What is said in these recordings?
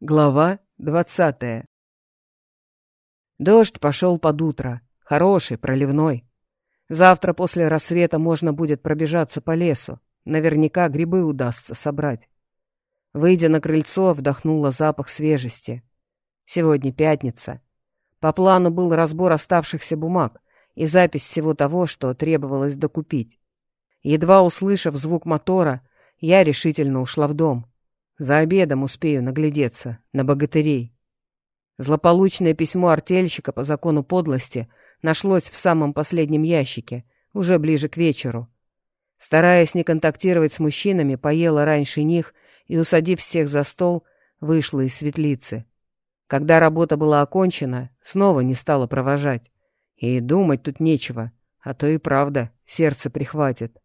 Глава двадцатая Дождь пошел под утро. Хороший, проливной. Завтра после рассвета можно будет пробежаться по лесу. Наверняка грибы удастся собрать. Выйдя на крыльцо, вдохнула запах свежести. Сегодня пятница. По плану был разбор оставшихся бумаг и запись всего того, что требовалось докупить. Едва услышав звук мотора, я решительно ушла в дом. За обедом успею наглядеться на богатырей. Злополучное письмо артельщика по закону подлости нашлось в самом последнем ящике, уже ближе к вечеру. Стараясь не контактировать с мужчинами, поела раньше них и, усадив всех за стол, вышла из светлицы. Когда работа была окончена, снова не стала провожать. И думать тут нечего, а то и правда сердце прихватит.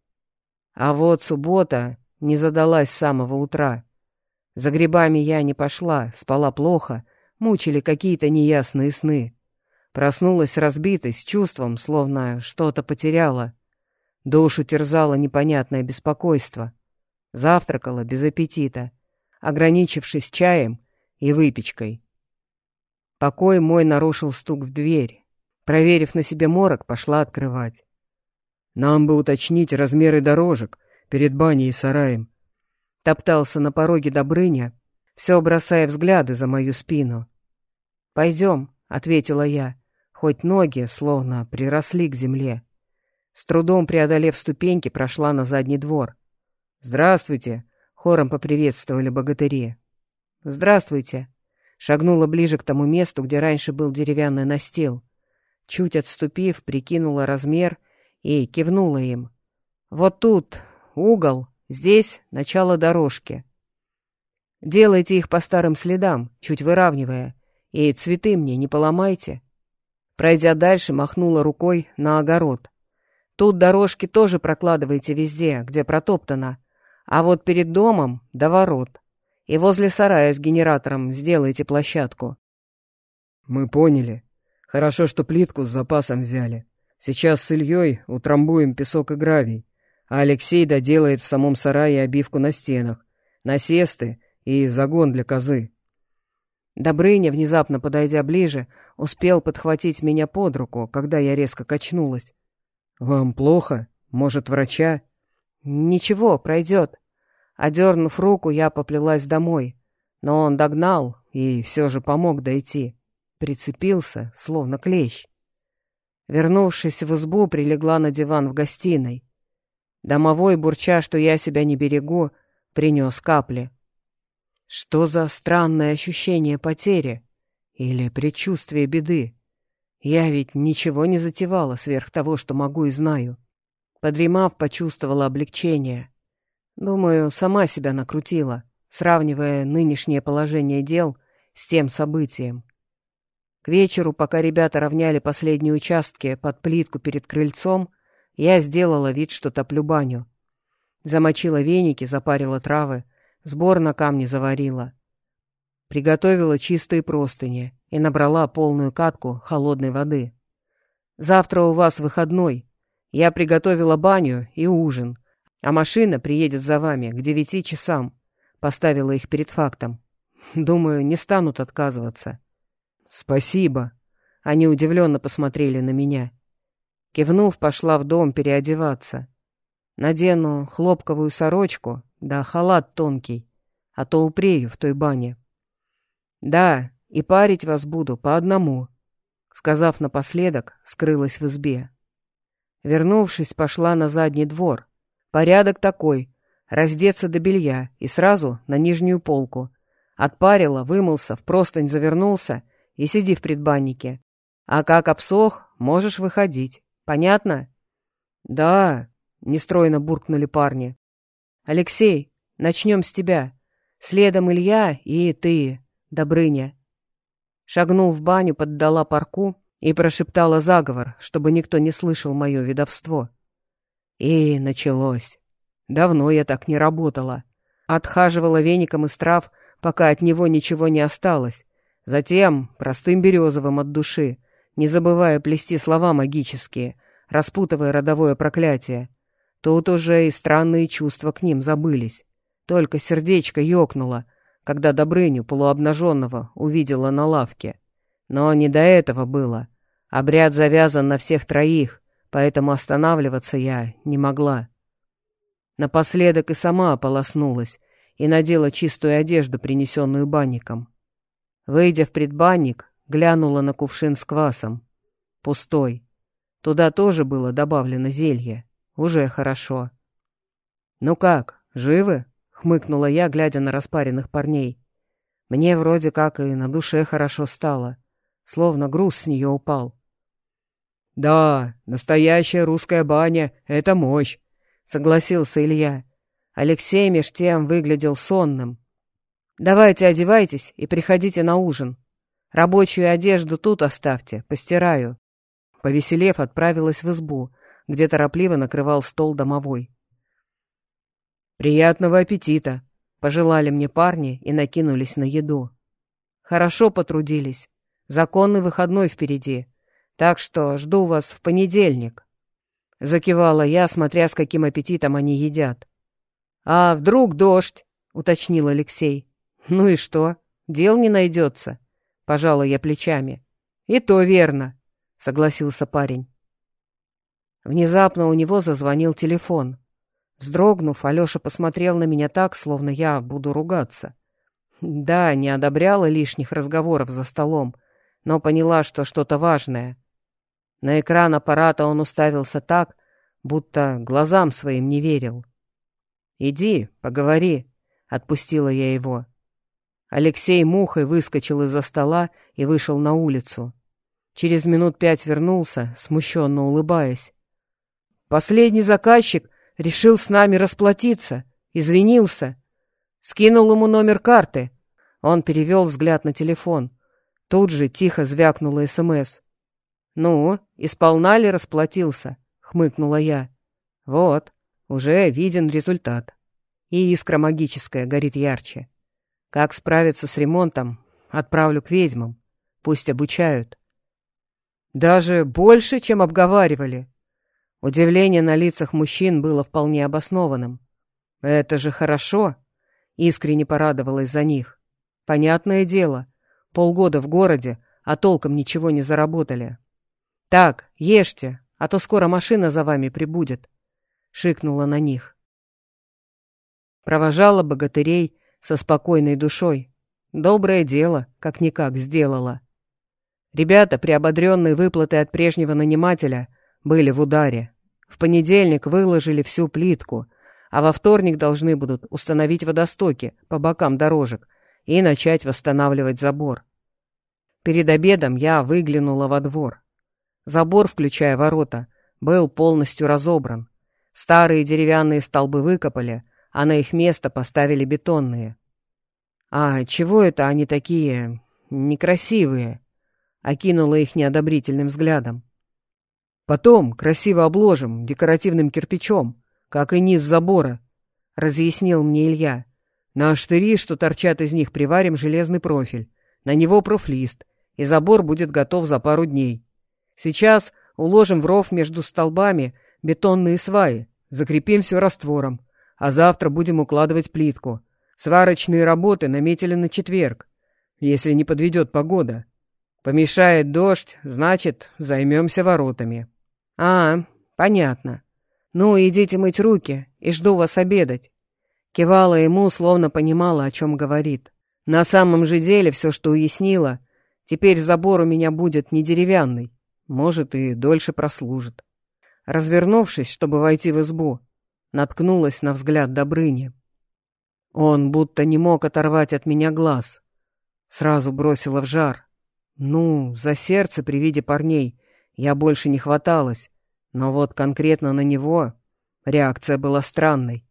А вот суббота не задалась с самого утра. За грибами я не пошла, спала плохо, мучили какие-то неясные сны. Проснулась разбитой, с чувством, словно что-то потеряла. Душу терзало непонятное беспокойство. Завтракала без аппетита, ограничившись чаем и выпечкой. Покой мой нарушил стук в дверь. Проверив на себе морок, пошла открывать. «Нам бы уточнить размеры дорожек перед баней и сараем», Топтался на пороге Добрыня, все бросая взгляды за мою спину. «Пойдем», — ответила я, хоть ноги словно приросли к земле. С трудом преодолев ступеньки, прошла на задний двор. «Здравствуйте!» — хором поприветствовали богатыри. «Здравствуйте!» — шагнула ближе к тому месту, где раньше был деревянный настил. Чуть отступив, прикинула размер и кивнула им. «Вот тут угол, Здесь начало дорожки. Делайте их по старым следам, чуть выравнивая, и цветы мне не поломайте. Пройдя дальше, махнула рукой на огород. Тут дорожки тоже прокладывайте везде, где протоптано, а вот перед домом — до ворот. И возле сарая с генератором сделайте площадку. Мы поняли. Хорошо, что плитку с запасом взяли. Сейчас с Ильей утрамбуем песок и гравий а Алексей доделает в самом сарае обивку на стенах, насесты и загон для козы. Добрыня, внезапно подойдя ближе, успел подхватить меня под руку, когда я резко качнулась. «Вам плохо? Может, врача?» «Ничего, пройдет». Одернув руку, я поплелась домой, но он догнал и все же помог дойти. Прицепился, словно клещ. Вернувшись в избу, прилегла на диван в гостиной. Домовой, бурча, что я себя не берегу, принес капли. Что за странное ощущение потери? Или предчувствие беды? Я ведь ничего не затевала сверх того, что могу и знаю. Подремав, почувствовала облегчение. Думаю, сама себя накрутила, сравнивая нынешнее положение дел с тем событием. К вечеру, пока ребята равняли последние участки под плитку перед крыльцом, я сделала вид, что топлю баню. Замочила веники, запарила травы, сбор на камни заварила. Приготовила чистые простыни и набрала полную катку холодной воды. Завтра у вас выходной. Я приготовила баню и ужин, а машина приедет за вами к девяти часам. Поставила их перед фактом. Думаю, не станут отказываться. Спасибо. Они удивленно посмотрели на меня. Кивнув, пошла в дом переодеваться. Надену хлопковую сорочку, да халат тонкий, а то упрею в той бане. Да, и парить вас буду по одному, сказав напоследок, скрылась в избе. Вернувшись, пошла на задний двор. Порядок такой — раздеться до белья и сразу на нижнюю полку. Отпарила, вымылся, в простынь завернулся и сиди в предбаннике. А как обсох, можешь выходить. Понятно? Да, нестройно буркнули парни. Алексей, начнем с тебя. Следом Илья и ты, Добрыня. Шагнув в баню, поддала парку и прошептала заговор, чтобы никто не слышал мое ведовство. И началось. Давно я так не работала. Отхаживала веником из трав, пока от него ничего не осталось. Затем простым березовым от души, не забывая плести слова магические, распутывая родовое проклятие. Тут уже и странные чувства к ним забылись. Только сердечко ёкнуло, когда Добрыню, полуобнаженного, увидела на лавке. Но не до этого было. Обряд завязан на всех троих, поэтому останавливаться я не могла. Напоследок и сама ополоснулась и надела чистую одежду, принесенную банником. Выйдя в предбанник, глянула на кувшин с квасом. Пустой. Туда тоже было добавлено зелье. Уже хорошо. «Ну как, живы?» — хмыкнула я, глядя на распаренных парней. Мне вроде как и на душе хорошо стало, словно груз с нее упал. «Да, настоящая русская баня — это мощь», — согласился Илья. Алексей меж тем выглядел сонным. «Давайте одевайтесь и приходите на ужин. Рабочую одежду тут оставьте, постираю». Повеселев, отправилась в избу, где торопливо накрывал стол домовой. «Приятного аппетита!» — пожелали мне парни и накинулись на еду. «Хорошо потрудились. Законный выходной впереди, так что жду вас в понедельник». Закивала я, смотря с каким аппетитом они едят. «А вдруг дождь?» — уточнил Алексей. «Ну и что? Дел не найдется?» — пожала я плечами. «И то верно», — согласился парень. Внезапно у него зазвонил телефон. Вздрогнув, Алеша посмотрел на меня так, словно я буду ругаться. Да, не одобряла лишних разговоров за столом, но поняла, что что-то важное. На экран аппарата он уставился так, будто глазам своим не верил. «Иди, поговори», — отпустила я его. Алексей мухой выскочил из-за стола и вышел на улицу. Через минут пять вернулся, смущенно улыбаясь. «Последний заказчик решил с нами расплатиться, извинился. Скинул ему номер карты». Он перевел взгляд на телефон. Тут же тихо звякнула СМС. «Ну, исполна ли расплатился?» — хмыкнула я. «Вот, уже виден результат. И искра магическая горит ярче. Как справиться с ремонтом, отправлю к ведьмам. Пусть обучают». «Даже больше, чем обговаривали?» Удивление на лицах мужчин было вполне обоснованным. «Это же хорошо!» — искренне порадовалась за них. «Понятное дело, полгода в городе, а толком ничего не заработали. «Так, ешьте, а то скоро машина за вами прибудет», — шикнула на них. Провожала богатырей со спокойной душой. Доброе дело, как-никак, сделала. Ребята, приободренные выплатой от прежнего нанимателя, были в ударе. В понедельник выложили всю плитку, а во вторник должны будут установить водостоки по бокам дорожек и начать восстанавливать забор. Перед обедом я выглянула во двор. Забор, включая ворота, был полностью разобран. Старые деревянные столбы выкопали, а на их место поставили бетонные. «А чего это они такие... некрасивые?» — окинула их неодобрительным взглядом. «Потом красиво обложим декоративным кирпичом, как и низ забора», — разъяснил мне Илья. «На штыри, что торчат из них, приварим железный профиль, на него профлист, и забор будет готов за пару дней. Сейчас уложим в ров между столбами бетонные сваи, закрепим все раствором, а завтра будем укладывать плитку. Сварочные работы наметили на четверг, если не подведет погода. Помешает дождь, значит, займемся воротами. А, понятно. Ну, идите мыть руки, и жду вас обедать. Кивала ему, словно понимала, о чем говорит. На самом же деле все, что уяснила, теперь забор у меня будет не деревянный, может, и дольше прослужит. Развернувшись, чтобы войти в избу, наткнулась на взгляд Добрыни. Он будто не мог оторвать от меня глаз. Сразу бросила в жар. Ну, за сердце при виде парней я больше не хваталась, но вот конкретно на него реакция была странной.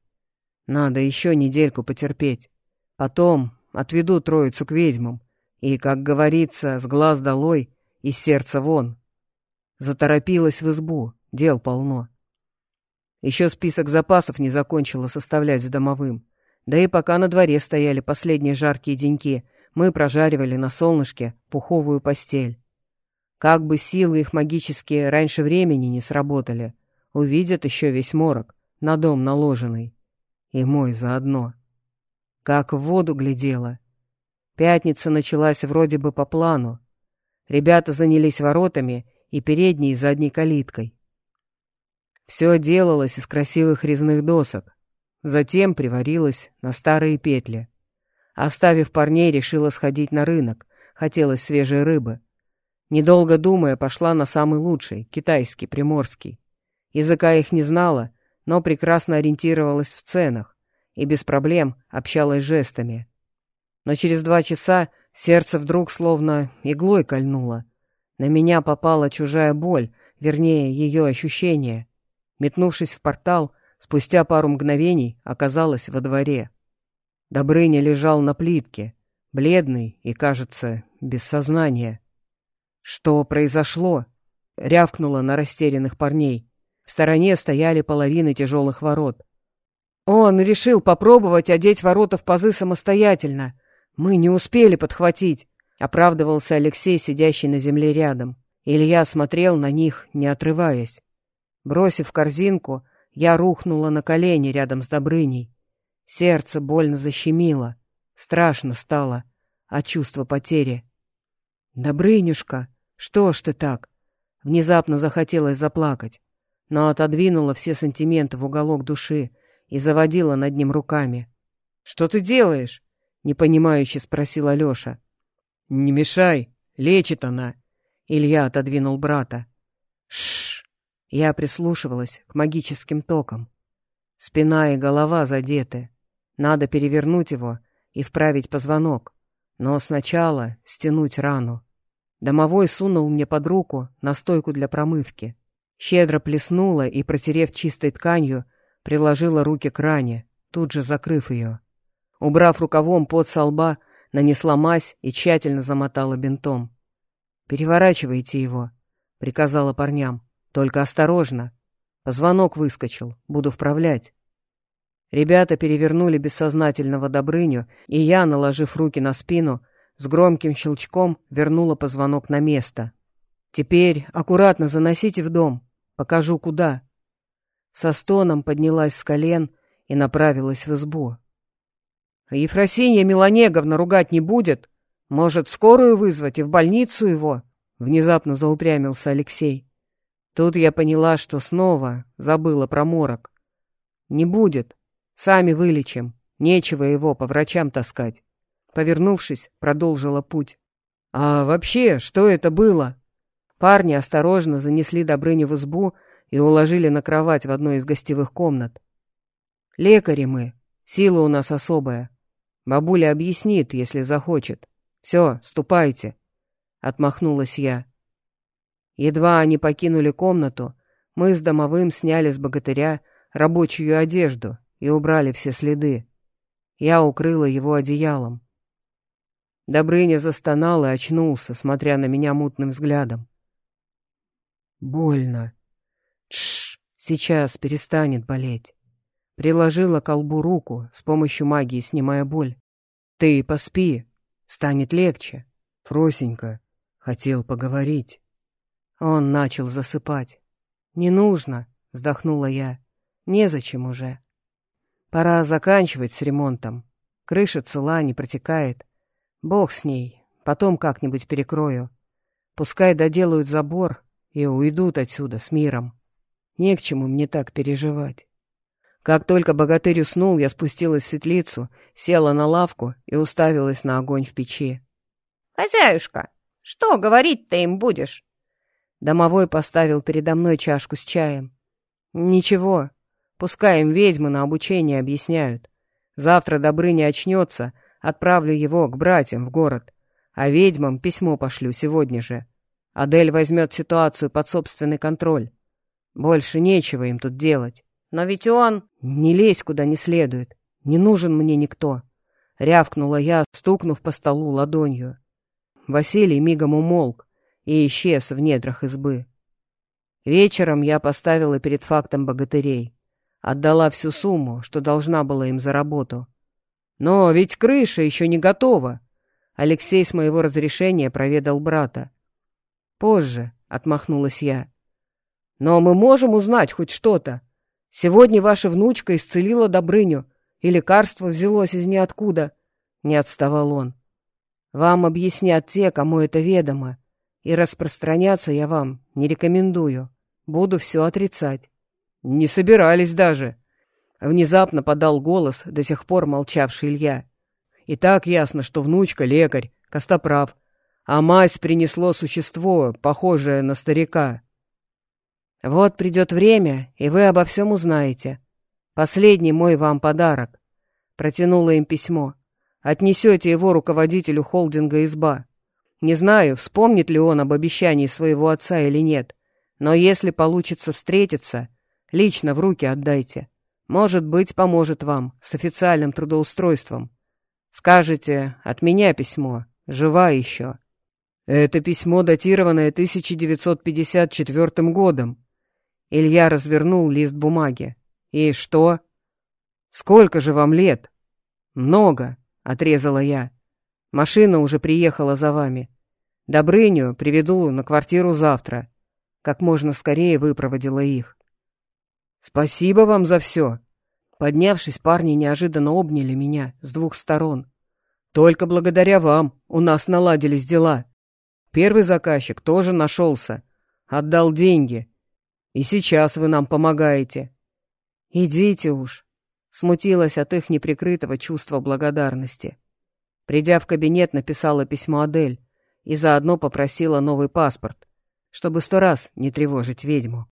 Надо еще недельку потерпеть. Потом отведу троицу к ведьмам, и, как говорится, с глаз долой и сердца вон. Заторопилась в избу, дел полно. Еще список запасов не закончила составлять с домовым. Да и пока на дворе стояли последние жаркие деньки, мы прожаривали на солнышке пуховую постель. Как бы силы их магические раньше времени не сработали, увидят еще весь морок, на дом наложенный. И мой заодно. Как в воду глядела, Пятница началась вроде бы по плану. Ребята занялись воротами и передней и задней калиткой. Все делалось из красивых резных досок, затем приварилось на старые петли. Оставив парней, решила сходить на рынок, хотелось свежей рыбы. Недолго думая, пошла на самый лучший, китайский, приморский. Языка их не знала, но прекрасно ориентировалась в ценах и без проблем общалась жестами. Но через два часа сердце вдруг словно иглой кольнуло. На меня попала чужая боль, вернее, ее ощущение. Метнувшись в портал, спустя пару мгновений оказалась во дворе. Добрыня лежал на плитке, бледный и, кажется, без сознания. «Что произошло?» — рявкнула на растерянных парней. В стороне стояли половины тяжелых ворот. «Он решил попробовать одеть ворота в пазы самостоятельно. Мы не успели подхватить», — оправдывался Алексей, сидящий на земле рядом. Илья смотрел на них, не отрываясь. Бросив корзинку, я рухнула на колени рядом с Добрыней. Сердце больно защемило. Страшно стало, а чувство потери. «Добрынюшка, что ж ты так?» Внезапно захотелось заплакать, но отодвинула все сантименты в уголок души и заводила над ним руками. «Что ты делаешь?» — непонимающе спросил Алеша. «Не мешай, лечит она!» Илья отодвинул брата. Я прислушивалась к магическим токам. Спина и голова задеты. Надо перевернуть его и вправить позвонок. Но сначала стянуть рану. Домовой сунул мне под руку настойку для промывки. Щедро плеснула и, протерев чистой тканью, приложила руки к ране, тут же закрыв ее. Убрав рукавом под со лба, нанесла мазь и тщательно замотала бинтом. «Переворачивайте его», — приказала парням. «Только осторожно. Позвонок выскочил, буду вправлять». Ребята перевернули бессознательного Добрыню, и я, наложив руки на спину, с громким щелчком вернула позвонок на место. «Теперь аккуратно заносите в дом. Покажу, куда». Со стоном поднялась с колен и направилась в избу. «Ефросинья Милонеговна ругать не будет? Может, скорую вызвать и в больницу его?» Внезапно заупрямился Алексей. Тут я поняла, что снова забыла про морок. «Не будет. Сами вылечим. Нечего его по врачам таскать. Повернувшись, продолжила путь. А вообще, что это было? Парни осторожно занесли Добрыню в избу и уложили на кровать в одной из гостевых комнат. Лекари мы. Сила у нас особая. Бабуля объяснит, если захочет. Все, ступайте. Отмахнулась я. Едва они покинули комнату, мы с домовым сняли с богатыря рабочую одежду и убрали все следы. Я укрыла его одеялом. Добрыня застонал и очнулся, смотря на меня мутным взглядом. «Больно. Тш, сейчас перестанет болеть». Приложила колбу руку, с помощью магии снимая боль. «Ты поспи, станет легче. Фросенька, хотел поговорить». Он начал засыпать. «Не нужно», — вздохнула я. «Незачем уже». Пора заканчивать с ремонтом. Крыша цела, не протекает. Бог с ней, потом как-нибудь перекрою. Пускай доделают забор и уйдут отсюда с миром. Не к чему мне так переживать. Как только богатырь уснул, я спустилась в светлицу, села на лавку и уставилась на огонь в печи. «Хозяюшка, что говорить-то им будешь?» Домовой поставил передо мной чашку с чаем. «Ничего, Пускай им ведьмы на обучение объясняют. Завтра Добрыня очнется, отправлю его к братьям в город. А ведьмам письмо пошлю сегодня же. Адель возьмет ситуацию под собственный контроль. Больше нечего им тут делать. Но ведь он... Не лезь куда не следует. Не нужен мне никто. Рявкнула я, стукнув по столу ладонью. Василий мигом умолк и исчез в недрах избы. Вечером я поставила перед фактом богатырей. Отдала всю сумму, что должна была им за работу. Но ведь крыша еще не готова. Алексей с моего разрешения проведал брата. Позже, — отмахнулась я. Но мы можем узнать хоть что-то. Сегодня ваша внучка исцелила Добрыню, и лекарство взялось из ниоткуда. Не отставал он. Вам объяснят те, кому это ведомо, и распространяться я вам не рекомендую. Буду все отрицать. Не собирались даже. Внезапно подал голос до сих пор молчавший Илья. И так ясно, что внучка лекарь, Костоправ, а мазь принесло существо, похожее на старика. Вот придет время, и вы обо всем узнаете. Последний мой вам подарок. Протянула им письмо. Отнесете его руководителю холдинга «Изба». Не знаю, вспомнит ли он об обещании своего отца или нет, но если получится встретиться, лично в руки отдайте. Может быть, поможет вам с официальным трудоустройством. Скажете, от меня письмо, жива еще. Это письмо, датированное 1954 годом. Илья развернул лист бумаги. И что? Сколько же вам лет? Много, отрезала я. Машина уже приехала за вами. Добрыню приведу на квартиру завтра. Как можно скорее выпроводила их. Спасибо вам за все. Поднявшись, парни неожиданно обняли меня с двух сторон. Только благодаря вам у нас наладились дела. Первый заказчик тоже нашелся. Отдал деньги. И сейчас вы нам помогаете. Идите уж. Смутилась от их неприкрытого чувства благодарности. Придя в кабинет, написала письмо Адель и заодно попросила новый паспорт, чтобы сто раз не тревожить ведьму.